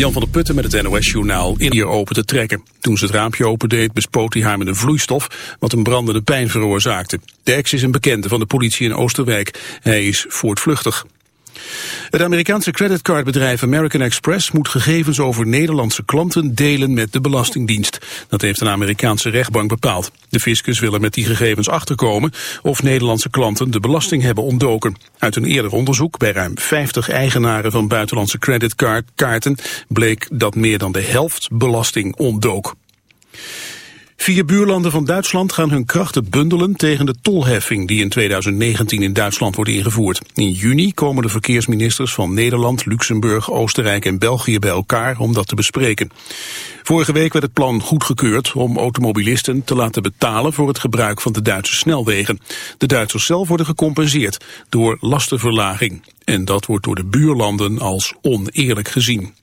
Jan van der Putten met het NOS-journaal in hier open te trekken. Toen ze het raampje opendeed bespoot hij haar met een vloeistof wat een brandende pijn veroorzaakte. De is een bekende van de politie in Oosterwijk. Hij is voortvluchtig. Het Amerikaanse creditcardbedrijf American Express moet gegevens over Nederlandse klanten delen met de Belastingdienst. Dat heeft een Amerikaanse rechtbank bepaald. De fiscus wil er met die gegevens achterkomen of Nederlandse klanten de belasting hebben ontdoken. Uit een eerder onderzoek bij ruim 50 eigenaren van buitenlandse creditcardkaarten bleek dat meer dan de helft belasting ontdook. Vier buurlanden van Duitsland gaan hun krachten bundelen tegen de tolheffing die in 2019 in Duitsland wordt ingevoerd. In juni komen de verkeersministers van Nederland, Luxemburg, Oostenrijk en België bij elkaar om dat te bespreken. Vorige week werd het plan goedgekeurd om automobilisten te laten betalen voor het gebruik van de Duitse snelwegen. De Duitsers zelf worden gecompenseerd door lastenverlaging. En dat wordt door de buurlanden als oneerlijk gezien.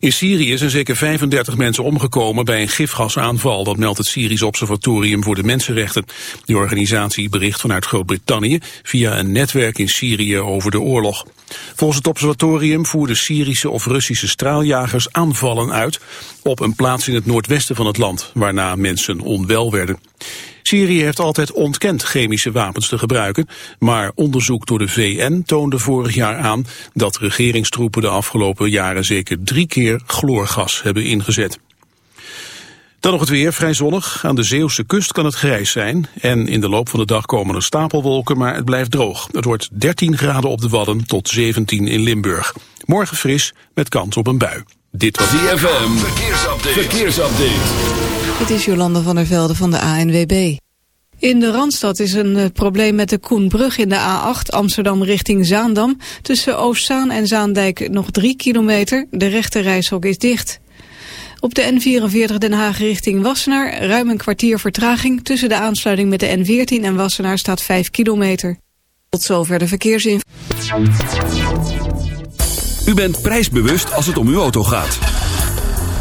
In Syrië zijn zeker 35 mensen omgekomen bij een gifgasaanval. Dat meldt het Syrisch Observatorium voor de Mensenrechten. Die organisatie bericht vanuit Groot-Brittannië via een netwerk in Syrië over de oorlog. Volgens het observatorium voerden Syrische of Russische straaljagers aanvallen uit op een plaats in het noordwesten van het land, waarna mensen onwel werden. Syrië heeft altijd ontkend chemische wapens te gebruiken, maar onderzoek door de VN toonde vorig jaar aan dat regeringstroepen de afgelopen jaren zeker drie keer chloorgas hebben ingezet. Dan nog het weer, vrij zonnig. Aan de Zeeuwse kust kan het grijs zijn. En in de loop van de dag komen er stapelwolken, maar het blijft droog. Het wordt 13 graden op de Wadden tot 17 in Limburg. Morgen fris, met kans op een bui. Dit was DFM. Verkeersupdate. Verkeersupdate. Het is Jolande van der Velde van de ANWB. In de Randstad is een uh, probleem met de Koenbrug in de A8 Amsterdam richting Zaandam. Tussen Oostzaan en Zaandijk nog drie kilometer. De rechte reishok is dicht. Op de N44 Den Haag richting Wassenaar ruim een kwartier vertraging. Tussen de aansluiting met de N14 en Wassenaar staat 5 kilometer. Tot zover de verkeersinformatie. U bent prijsbewust als het om uw auto gaat.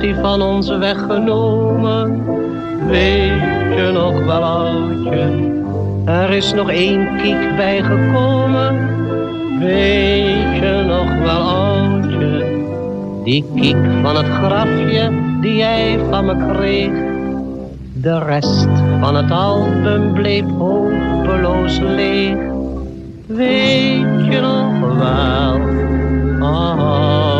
Hij van ons weggenomen. Weet je nog wel, oudje? Er is nog één kiek bijgekomen. Weet je nog wel, oudje? Die kiek van het grafje die jij van me kreeg. De rest van het album bleef hopeloos leeg. Weet je nog wel, oudje?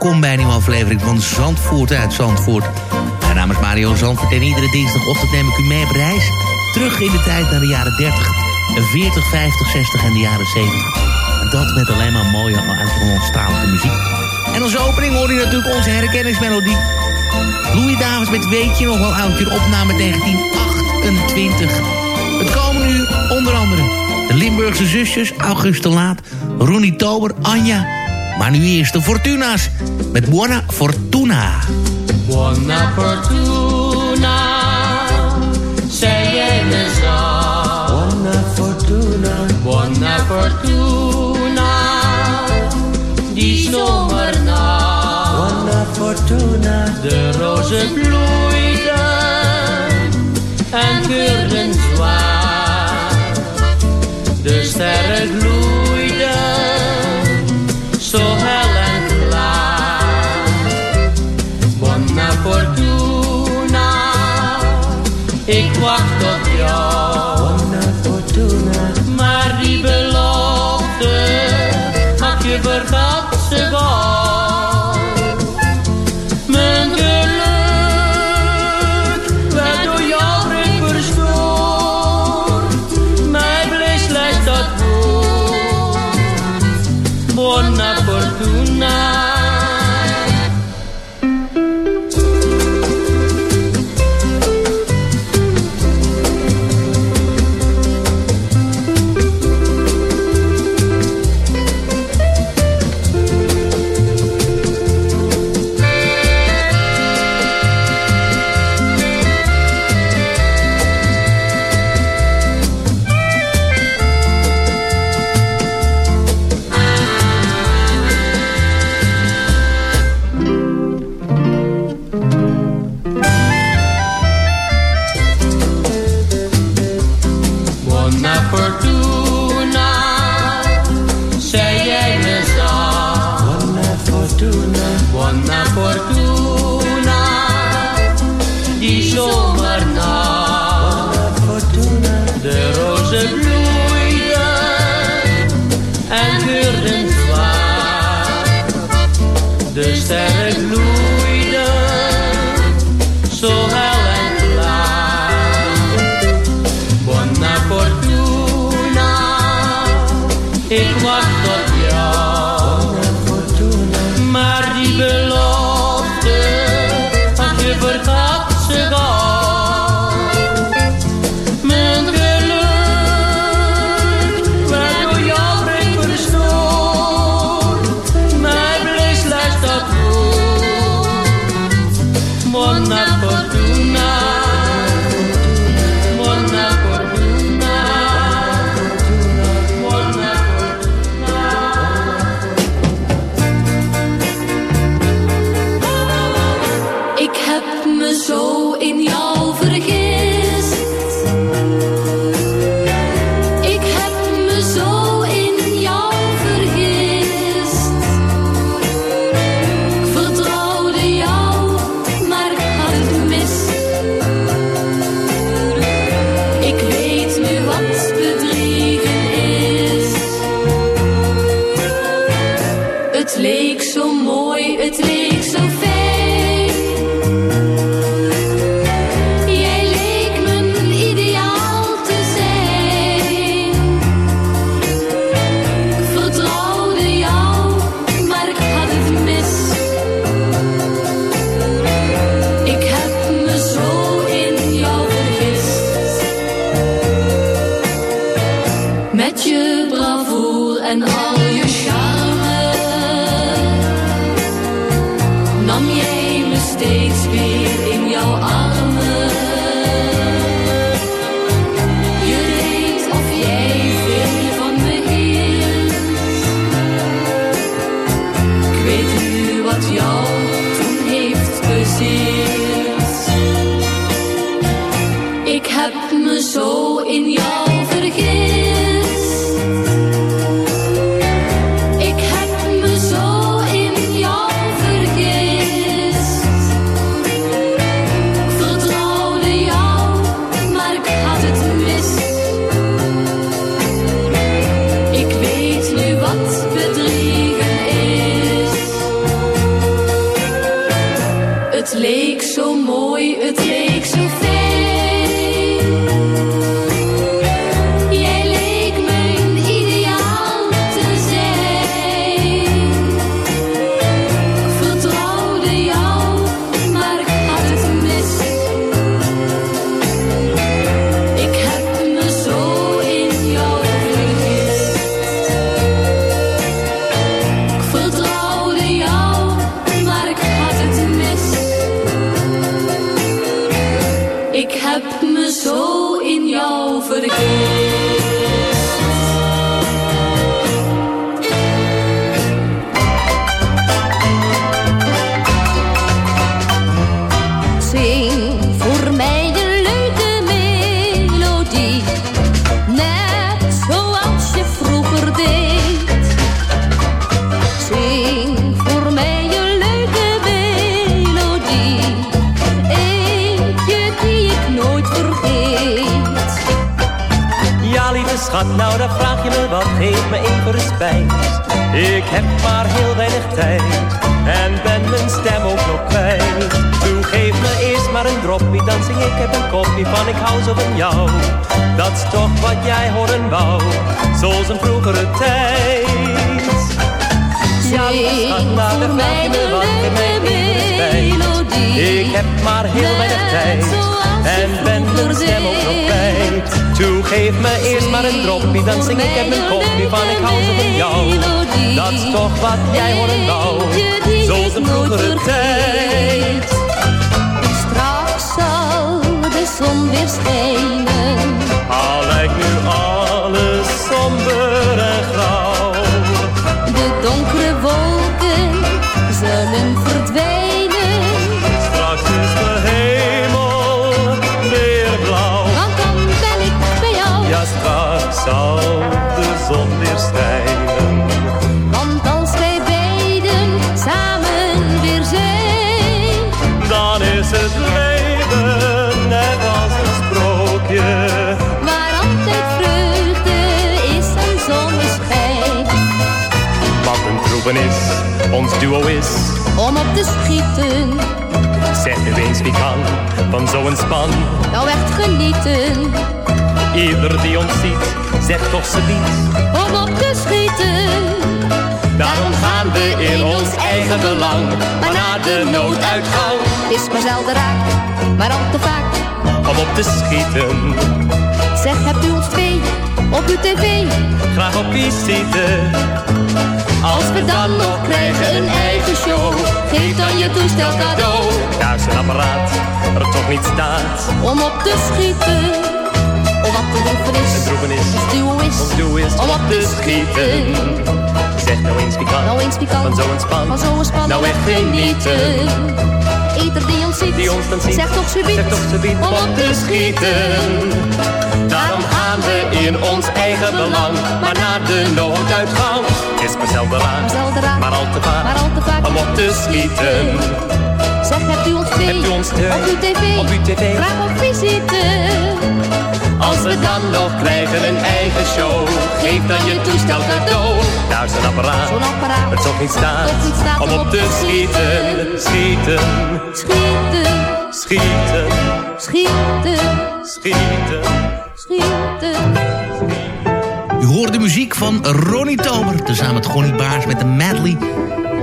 Welkom bij een nieuwe aflevering van Zandvoort uit Zandvoort. Mijn naam is Mario Zandvoort en iedere dinsdagochtend neem ik u mee op reis. Terug in de tijd naar de jaren 30, 40, 50, 60 en de jaren 70. En dat met alleen maar mooie oud-Hollandstalige muziek. En als opening hoor je natuurlijk onze herkenningsmelodie. Louis Davids met Weet je nog wel oudje, de opname 1928. Het komende uur onder andere de Limburgse zusjes, Auguste Laat, Ronnie Tober, Anja. Maar nu eerst de Fortuna's met Buona Fortuna. Buona fortuna, sei jij me zo. Buona fortuna, buona fortuna, die zomernacht. Buona fortuna, de rozen bloeiden en geurden zwaar. De sterren gloeiden, had je me wat, geef me even respijt. Ik heb maar heel weinig tijd en ben mijn stem ook nog kwijt. Toen geef me eerst maar een droppie, dan zing ik heb een kopje van ik hou zo van jou. Dat is toch wat jij horen wou, zoals een vroegere tijd. Ja, schat, nou dan vraag je me wat, geef me even respijt. Ik heb maar heel weinig tijd en ben mijn stem ook nog kwijt. Toe geef me eerst maar een droppie, dan zing ik heb een kopje van ik hou zo van jou. Dat is toch wat jij horen wou, zoals een vroegere tijd. Straks zal de zon weer schijnen. Zal de zon weer schijnen. Want als wij beiden samen weer zijn. Dan is het leven net als een sprookje. Waar altijd vreugde is en zonneschijn. Wat een troepen is, ons duo is. Om op te schieten, Zeg nu eens wie kan van zo'n span. nou echt genieten. Ieder die ons ziet, zegt toch ze biedt. Om op te schieten. Daarom gaan we in ons eigen belang, maar naar de nooduitgang. Is maar zelden raak, maar al te vaak. Om op te schieten, Zeg, hebt u ons twee op uw tv? graag op visite. Als we dan nog krijgen een eigen show, geef dan je toestel cadeau. Daar is een apparaat, er toch niet staat. Om op te schieten. Te droeven is. Een droeven is. Om op te schieten. Zeg nou eens wie kan, Nou eens pikant. van zo'n span. Van zo'n span. Nou echt genieten. Ieder die ons ziet. Die ons dan ziet. Zeg toch subiet. Zeg toch. Om op te schieten. Daarom gaan we in ons eigen belang, maar naar de nooduitgang. Is maar zelden raar, maar al te vaak, Maar al te vaak. om op te schieten. Zeg, hebt u ons Hebt u ons op uw tv? op uw tv? Graag op visite. Als we dan nog krijgen een eigen show, geef dan je toestel cadeau. Daar is een apparaat, Zo'n apparaat. het toch niet staat om op te schieten. Schieten, Schieten. schieten, Schieten. schieten. Schieten. U hoort de muziek van Ronnie Tober. Tezamen met Gonnie Baars met de medley.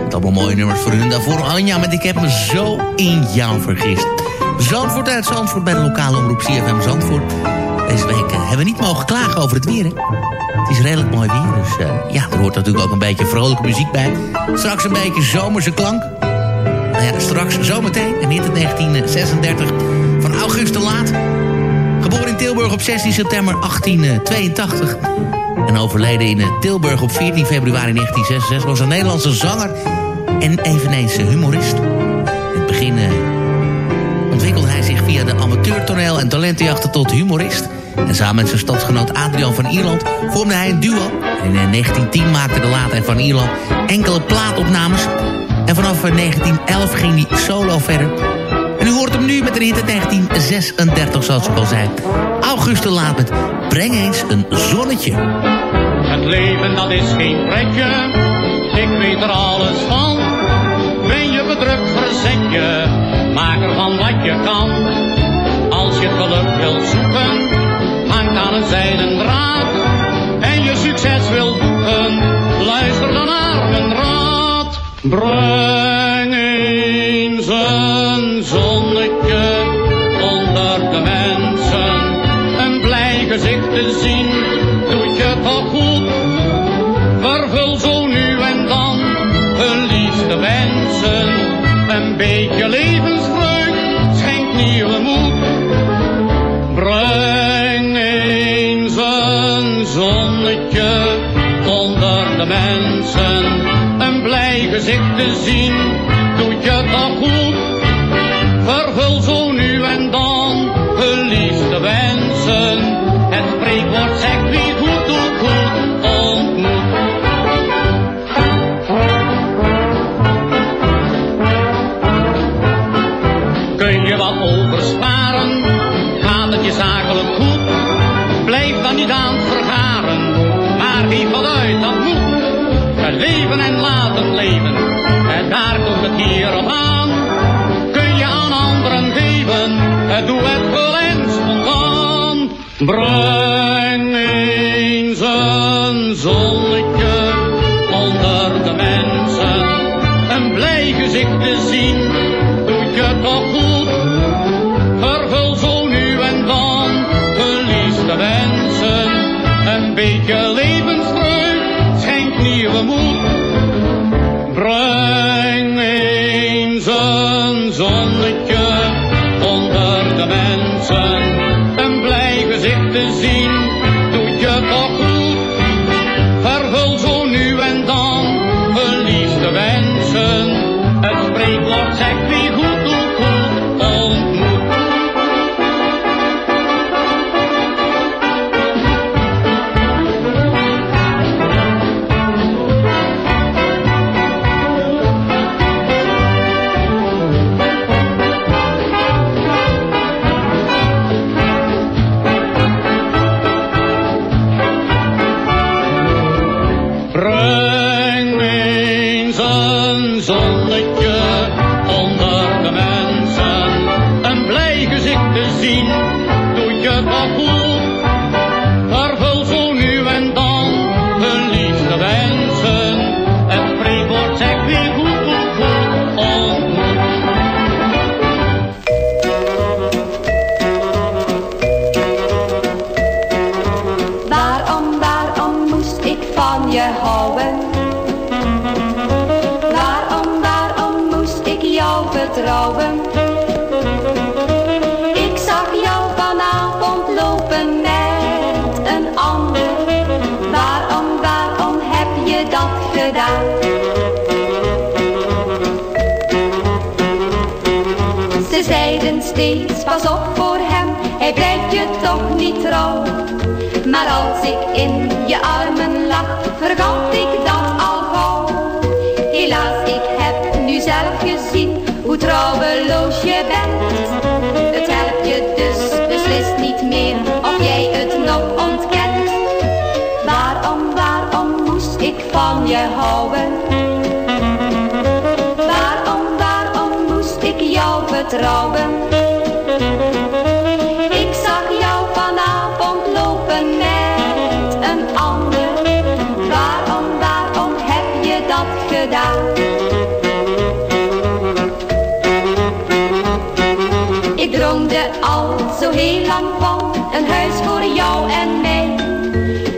Met allemaal mooie nummers voor u. En daarvoor Anja met Ik heb me zo in jou vergist. Zandvoort uit Zandvoort bij de lokale omroep CFM Zandvoort. Deze week eh, hebben we niet mogen klagen over het weer. Hè? Het is redelijk mooi weer. Dus eh, ja, er hoort natuurlijk ook een beetje vrolijke muziek bij. Straks een beetje zomerse klank. Nou ja, straks zometeen. En niet het 1936 van August de Laat. Geboren in Tilburg op 16 september 1882. En overleden in eh, Tilburg op 14 februari 1966 was een Nederlandse zanger en eveneens humorist. In het begin ontwikkelde hij zich via de amateurtoneel en talentenjachten tot humorist. En samen met zijn stadsgenoot Adrian van Ierland vormde hij een duo. En in eh, 1910 maakte de later van Ierland enkele plaatopnames. En vanaf eh, 1911 ging hij solo verder. En u hoort hem nu met een hit uit 1936, zoals ik al zei. August de Laat met Breng eens een zonnetje. Het leven dat is geen pretje, ik weet er alles van. Ben je bedrukt, verzet je, maak ervan wat je kan. Als je geluk wilt zoeken, hangt aan een zijden draad. En je succes wilt boeken, luister dan naar mijn raad. Breng eens een zonnetje onder de mensen. Een blij gezicht te zien, doet je toch goed. Vervul zo nu en dan hun liefste wensen. Een beetje levensvreugd blij gezicht te zien, doet je toch goed. Vervul zo nu en dan hun liefste wensen. Het spreekwoord zegt wie goed doet goed ontmoet. Kun je wat oversparen, leven en laten leven, en daar komt het hier op aan. Kun je aan anderen geven, het doe het wel en spontaan. Breng eens een zonnetje onder de mensen. Een blij gezicht te zien, Waarom, waarom moest ik jou vertrouwen? Ik zag jou vanavond lopen met een ander. Waarom, waarom heb je dat gedaan? Ze zeiden steeds, pas op voor hem, hij blijft je toch niet trouw. Maar als ik in je armen Ik zag jou vanavond lopen met een ander. Waarom, waarom heb je dat gedaan? Ik droomde al zo heel lang van een huis voor jou en mij.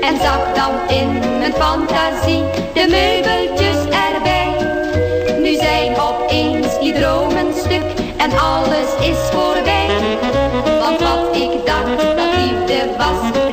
En zag dan in mijn fantasie de meubeltjes erbij. Nu zijn opeens die dromen stuk en alles is voorbij. Want wat ik dacht dat liefde was,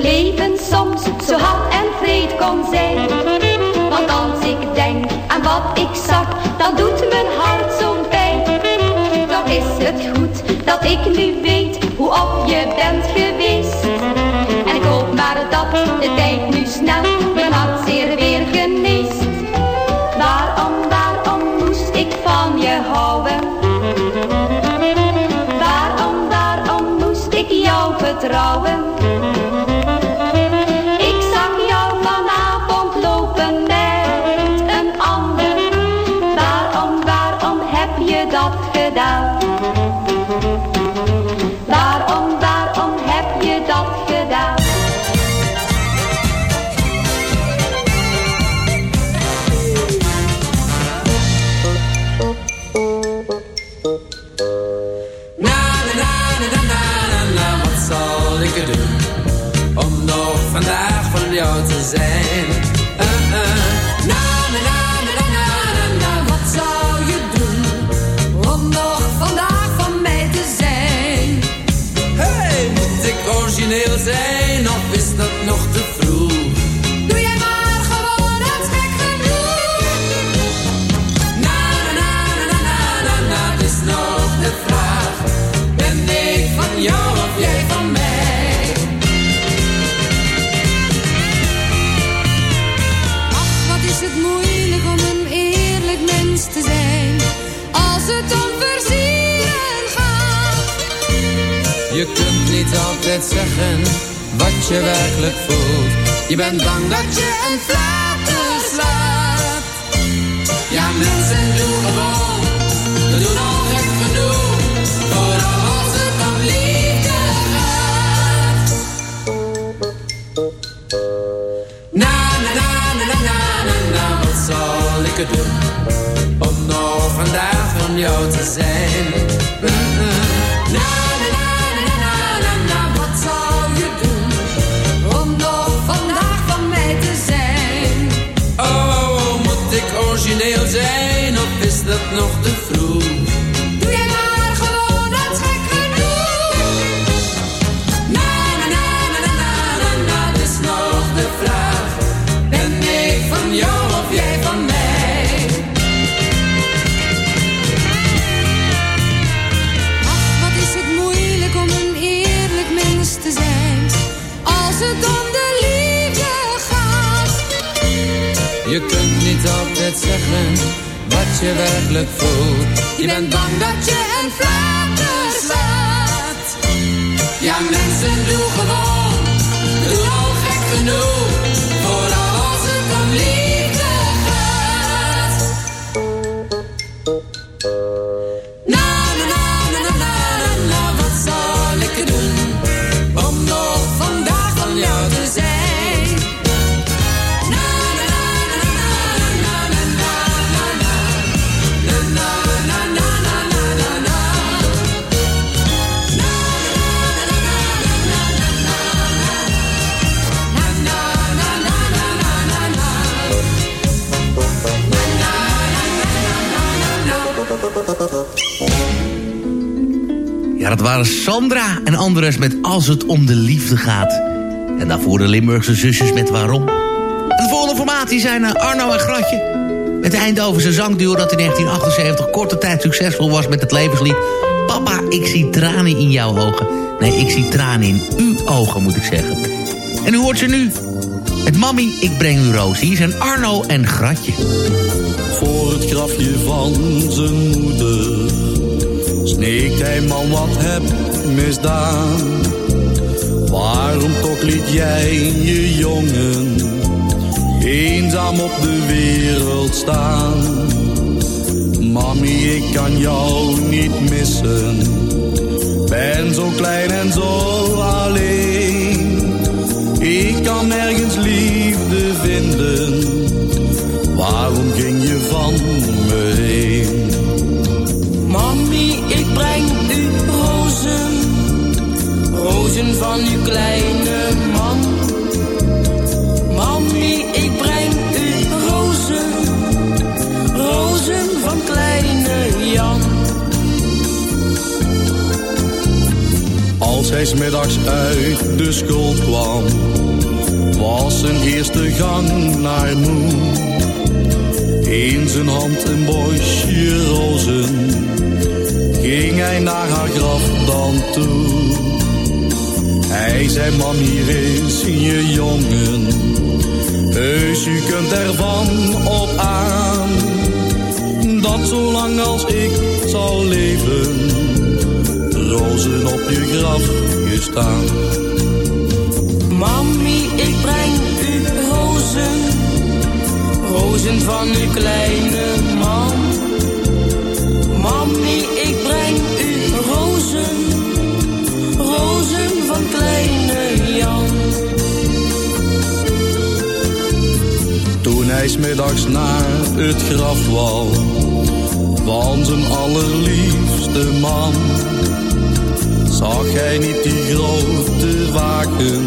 leven soms zo hard en vreed kon zijn. Want als ik denk aan wat ik zag, dan doet mijn hart zo'n pijn. Toch is het goed dat ik nu Je kunt niet altijd zeggen wat je werkelijk voelt. Je bent bang dat je een flater slaat. Ja, mensen doen gewoon, wat je werkelijk voelt. Je bent bang dat je een flater slaat. Ja, mensen doen gewoon, doen al gek genoeg. Waren Sandra en Andres met Als het om de liefde gaat. En daarvoor de Limburgse zusjes met Waarom. En de volgende formatie zijn eh, Arno en Gratje. Het Eindhovense zangduo dat in 1978 korte tijd succesvol was met het levenslied... Papa, ik zie tranen in jouw ogen. Nee, ik zie tranen in uw ogen, moet ik zeggen. En u hoort ze nu. Het Mami, ik breng u roos. Hier zijn Arno en Gratje. Voor het grafje van zijn moeder sneekt hij man wat heb misdaan. Waarom toch liet jij je jongen eenzaam op de wereld staan? Mami, ik kan jou niet missen, ben zo klein en zo alleen. Ik kan nergens liefde vinden, waarom ging je van me? Kleine man. Mami, ik breng u rozen, rozen van kleine Jan. Als hij smiddags uit de school kwam, was zijn eerste gang naar moe. In zijn hand een bosje rozen, ging hij naar haar graf dan toe. Hij zei, mam, hier is je jongen, heus u kunt ervan op aan. Dat zolang als ik zal leven, rozen op je graf gestaan. Mami, ik breng u rozen, rozen van uw kleine man. Smiddags naar het graf wou van zijn allerliefste man, zag hij niet die grote waken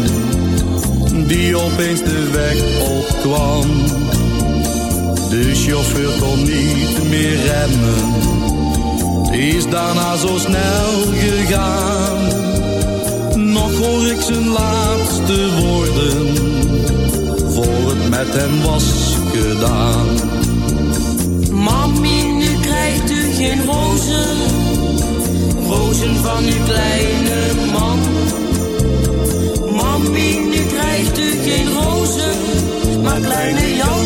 die opeens de weg opkwam. De chauffeur kon niet meer remmen, is daarna zo snel gegaan. Nog hoor ik zijn laatste woorden, voor het met hem was gedaan. Mami, nu krijgt u geen rozen, rozen van uw kleine man. Mami, nu krijgt u geen rozen, maar kleine Jan,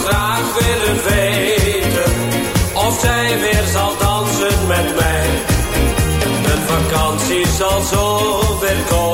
graag willen weten of zij weer zal dansen met mij. Een vakantie zal zo weer komen.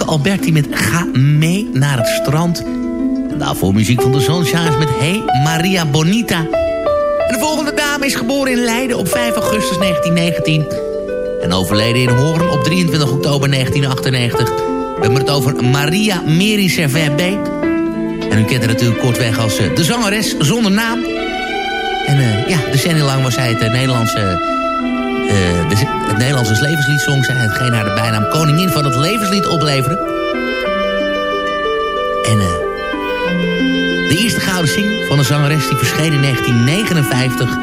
Alberti met Ga mee naar het strand. En daarvoor muziek van de Sunshines met Hey Maria Bonita. En de volgende dame is geboren in Leiden op 5 augustus 1919. En overleden in Hoorn op 23 oktober 1998. We hebben het over Maria Meri Servebe. En u kent haar natuurlijk kortweg als eh, de zangeres zonder naam. En uh, ja, decennia lang was zij het eh, Nederlandse uh, het Nederlandse levenslied zijn hetgeen haar de bijnaam koningin van het levenslied opleveren. En eh, de eerste gouden sing van de zangeres die verscheen in 1959.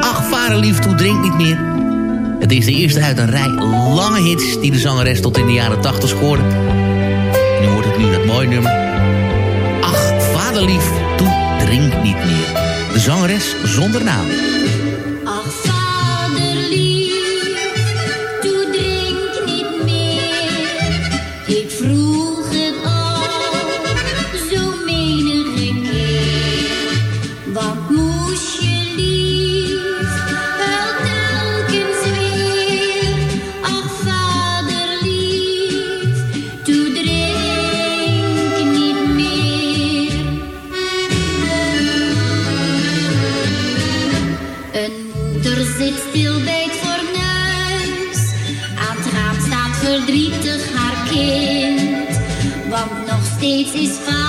Ach, vader, lief toe, drink niet meer. Het is de eerste uit een rij lange hits die de zangeres tot in de jaren 80 scoorde. Nu hoort het nu dat mooie nummer. Ach, vaderlief, toe, drink niet meer. De zangeres zonder naam. is fine.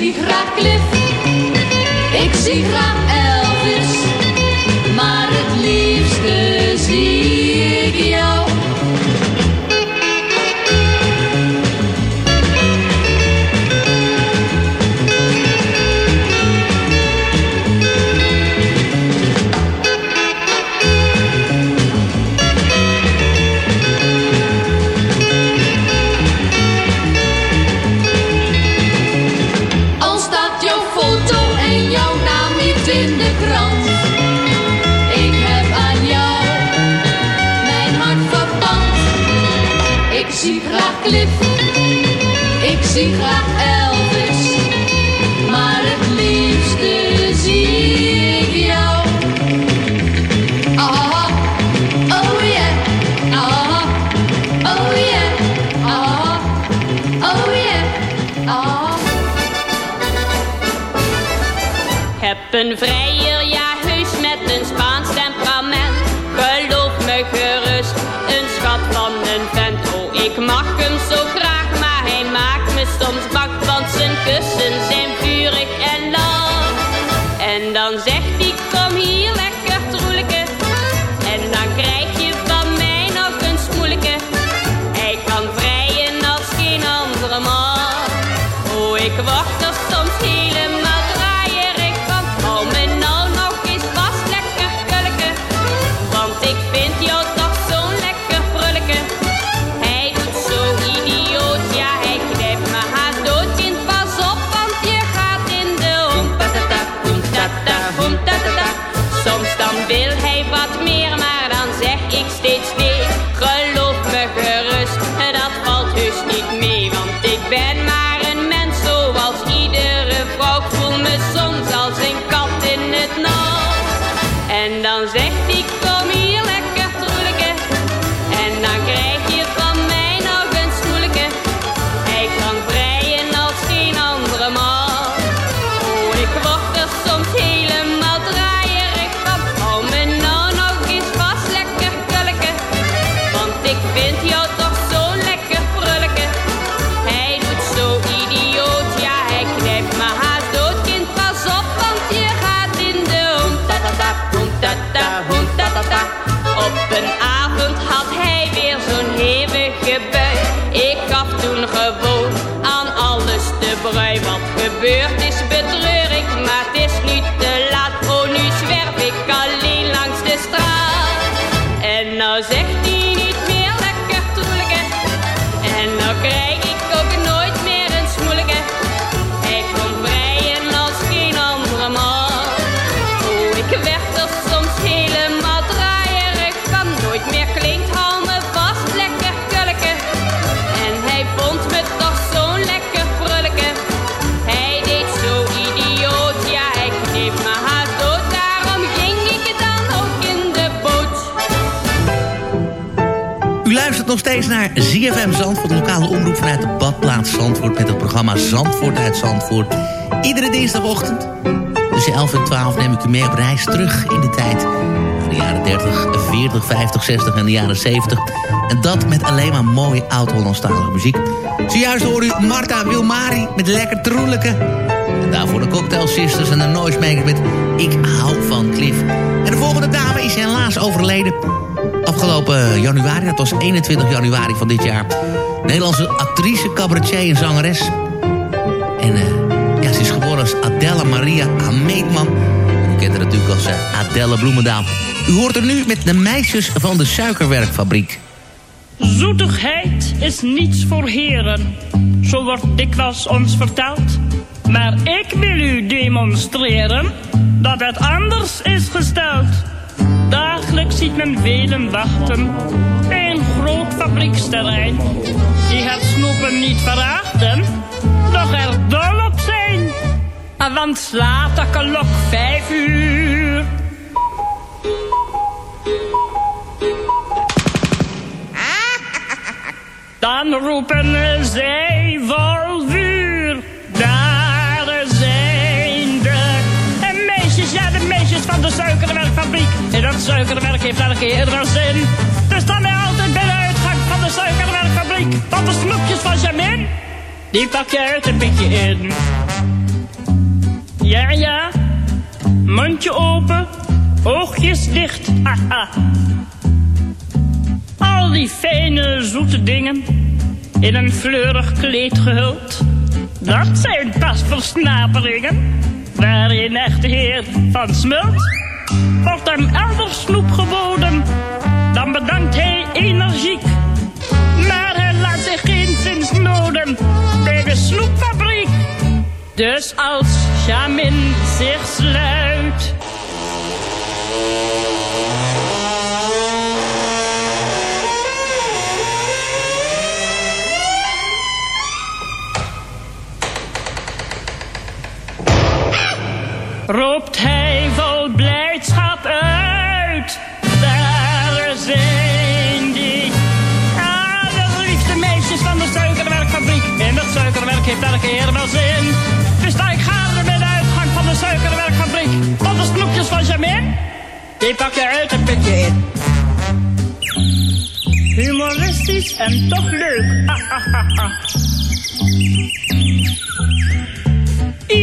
Zie graag Cliff, ik zie graag zie graag Elvis. Maar het liefste zie ik jou. Ah, oh yeah, ah, oh yeah, ah, oh yeah, ah. Heb een vrijer, Wat steeds naar ZFM Zandvoort, lokale omroep vanuit de badplaats Zandvoort... met het programma Zandvoort uit Zandvoort. Iedere dinsdagochtend tussen 11 en 12 neem ik u mee op reis terug in de tijd. Naar de jaren 30, 40, 50, 60 en de jaren 70. En dat met alleen maar mooie oud-Hollandstalige muziek. Zojuist hoor u Marta Wilmari met Lekker Troelijke. En daarvoor de Cocktail Sisters en de Noisemakers met Ik hou van Cliff. En de volgende dame is helaas overleden. Afgelopen januari, dat was 21 januari van dit jaar. Nederlandse actrice, cabaretier en zangeres. En eh, ja, ze is geboren als Adela Maria Ameetman. U kent haar natuurlijk als eh, Adelle Bloemendaal. U hoort er nu met de meisjes van de suikerwerkfabriek. Zoetigheid is niets voor heren, zo wordt dikwijls ons verteld. Maar ik wil u demonstreren dat het anders is gesteld. Dagelijks ziet men velen wachten bij groot fabrieksterrein. Die het snoepen niet verachten, doch er dol op zijn. Want slaat de klok vijf uur. Dan roepen zij vol van de suikerwerkfabriek. En dat suikerwerk heeft elke keer zin. Dus dan ben altijd bij de uitgang van de suikerwerkfabriek. Want de snoepjes van Jamin, die pak je uit een beetje in. Ja, ja, mondje open, oogjes dicht, haha. Al die fijne, zoete dingen, in een fleurig kleed gehuld. Dat zijn pas versnaperingen, waar een echte heer van smult. Wordt hem elders snoep geboden, dan bedankt hij energiek. Maar hij laat zich geen zins noden bij de snoepfabriek. Dus als Jamin zich sluit. Roept hij vol blijdschap uit. Daar zijn die. Ah, de liefste meisjes van de suikerwerkfabriek. En dat suikerwerk heeft elke keer wel zin. Dus daar ik ga er bij de uitgang van de suikerwerkfabriek. Want de snoepjes van Jamin, die pak je uit een putje in. Humoristisch en toch leuk. Ah, ah, ah, ah.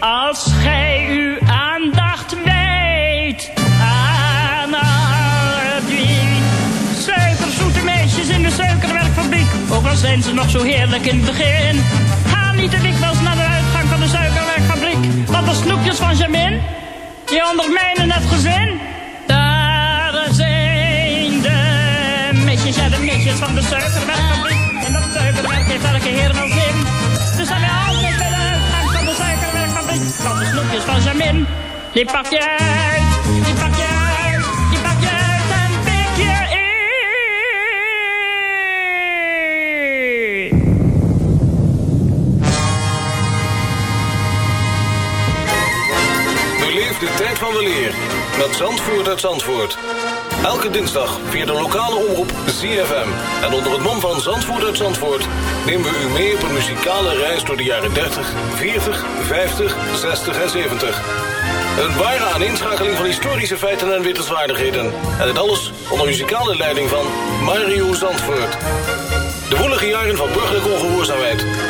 Als gij uw aandacht wijdt aan alle die suikerzoete meisjes in de suikerwerkfabriek. Ook al zijn ze nog zo heerlijk in het begin. Ga niet te dikwijls naar de uitgang van de suikerwerkfabriek. Want de snoepjes van Jamin, die ondermijnen het gezin. Daar zijn de meisjes, ja de meisjes van de suikerwerkfabriek. En dat suikerwerk heeft elke Die uit, die pak je uit en pik je in. Beleef de tijd van de leer met Zandvoort uit Zandvoort. Elke dinsdag via de lokale omroep ZFM. En onder het mom van Zandvoort uit Zandvoort... nemen we u mee op een muzikale reis door de jaren 30, 40, 50, 60 en 70. Een ware aaninschakeling van historische feiten en wittelswaardigheden. En dit alles onder muzikale leiding van Mario Zandvoort. De woelige jaren van burgerlijke ongehoorzaamheid,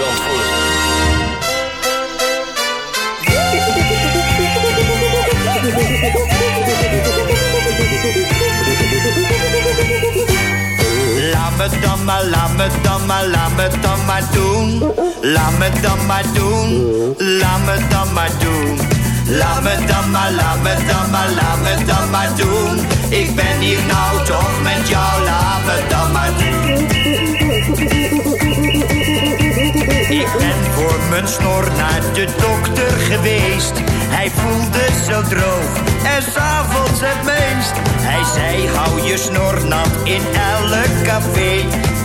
Zandvoort. Laat me dan maar, laat me dan maar, laat me dan maar doen. Laat me dan maar doen, laat me dan maar doen. Laat me dan maar, laat me dan maar, laat me dan maar doen. Ik ben hier nou toch met jou, laat me dan maar doen. Ik ben voor mijn snor naar de dokter geweest. Hij voelde zo droog en s'avonds het meest. Hij zei, hou je snor nat in elk café.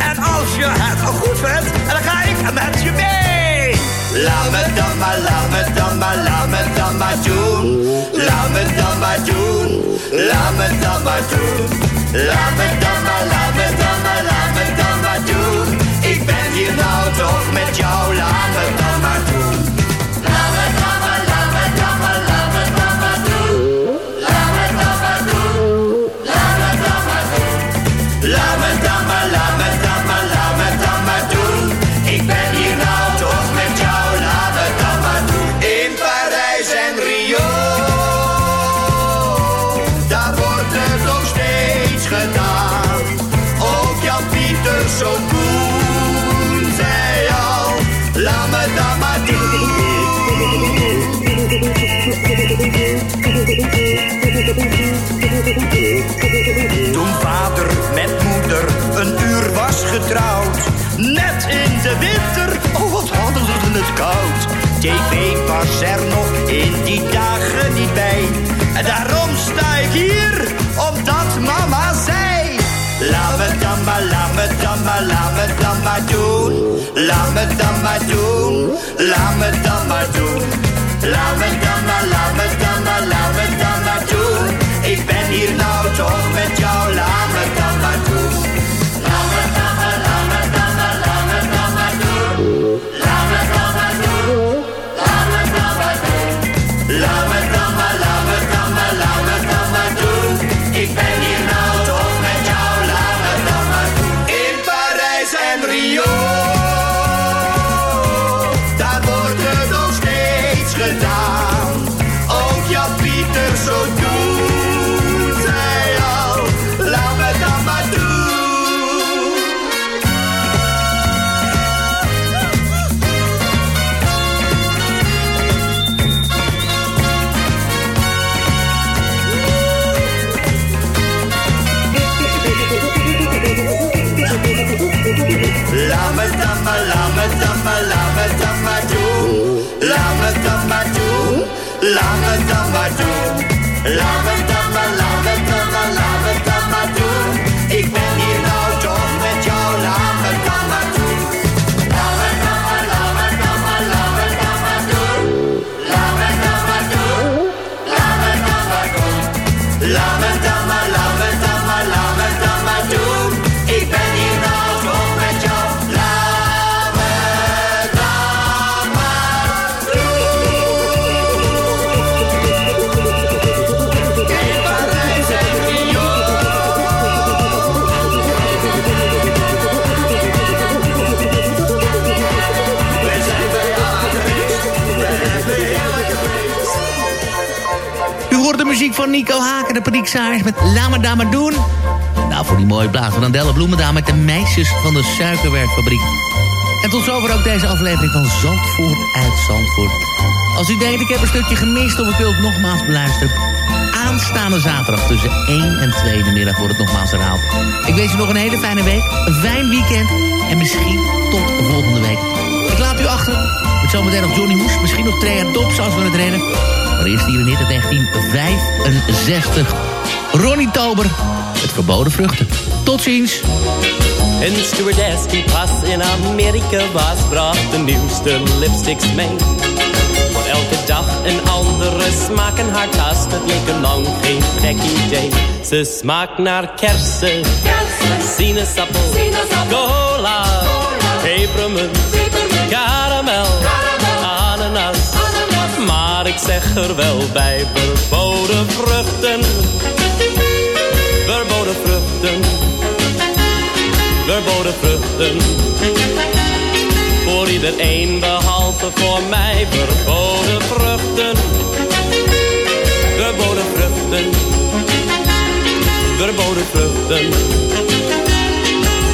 En als je het al goed vindt, dan ga ik met je mee. Laat me dan maar, laat me dan maar, laat me dan maar doen. Laat me dan maar doen, laat me dan maar doen. Laat me dan maar, laat me dan maar, laat me dan maar doen. Hier nou toch met jou, laat me dan maar doen. Net in de winter, oh wat hadden ze het koud. TV was er nog in die dagen niet bij. En daarom sta ik hier, omdat mama zei. Laat me dan maar, laat me dan maar, laat me dan maar doen. Laat me dan maar doen, laat me dan maar doen. Laat me dan maar, laat me dan maar, laat me dan maar en Rio, maar doen. Nico Haken, de Paniekzaaiers met Laat me daar doen. Nou, voor die mooie plaat van Andelle Bloemendaal met de meisjes van de suikerwerkfabriek. En tot zover ook deze aflevering van Zandvoort uit Zandvoort. Als u denkt, ik heb een stukje gemist of ik wil het nogmaals beluisteren... aanstaande zaterdag tussen 1 en 2 in de middag wordt het nogmaals herhaald. Ik wens u nog een hele fijne week, een fijn weekend en misschien tot volgende week. Ik laat u achter met zometeen nog Johnny Hoes, misschien nog Trea Dops als we het redden. Maar eerst hier in dit 1965. Ronnie Tober, het verboden vruchten. Tot ziens. Een stewardess die pas in Amerika was, bracht de nieuwste lipsticks mee. Voor elke dag een andere smaak in haar tas, dat leek er lang geen gek idee. Ze smaakt naar kersen, sinaasappel, cola, pepermunt. Maar zeg er wel bij, verboden vruchten, verboden vruchten verboden vruchten. Voor iedereen behalve voor mij verboden vruchten. Verboden vruchten. Verboden vruchten.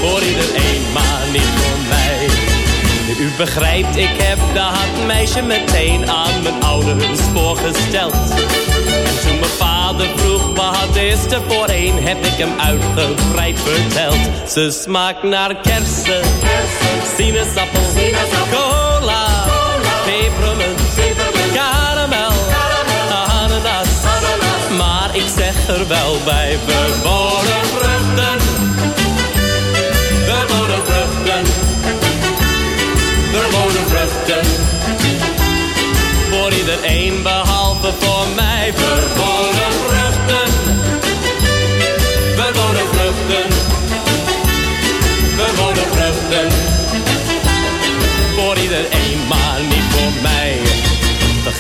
Voor iedereen, maar niet voor mij. U begrijpt, ik heb dat meisje meteen aan mijn ouders voorgesteld. En toen mijn vader vroeg wat is er voor een, heb ik hem uitgebreid verteld. Ze smaakt naar kersen, sinaasappel, cola, pepermunt, karamel, ananas. Maar ik zeg er wel bij, verboden vruchten,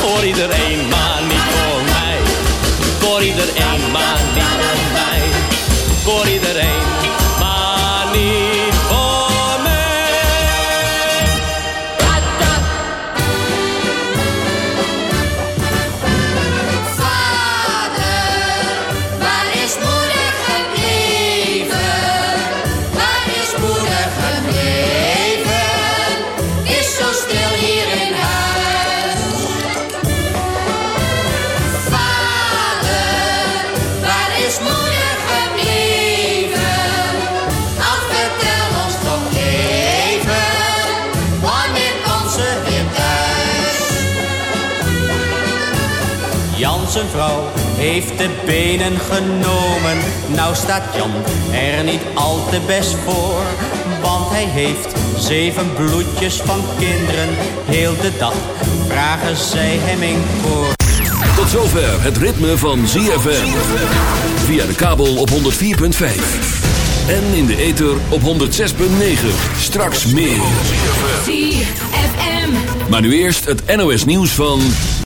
Voor iedereen, maar niet voor mij. Voor iedereen, maar niet voor mij. Heeft de benen genomen. Nou staat Jan er niet al te best voor. Want hij heeft zeven bloedjes van kinderen. Heel de dag vragen zij hem in koor. Tot zover het ritme van ZFM. Via de kabel op 104.5. En in de ether op 106.9. Straks meer. ZFM. Maar nu eerst het NOS nieuws van...